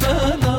bana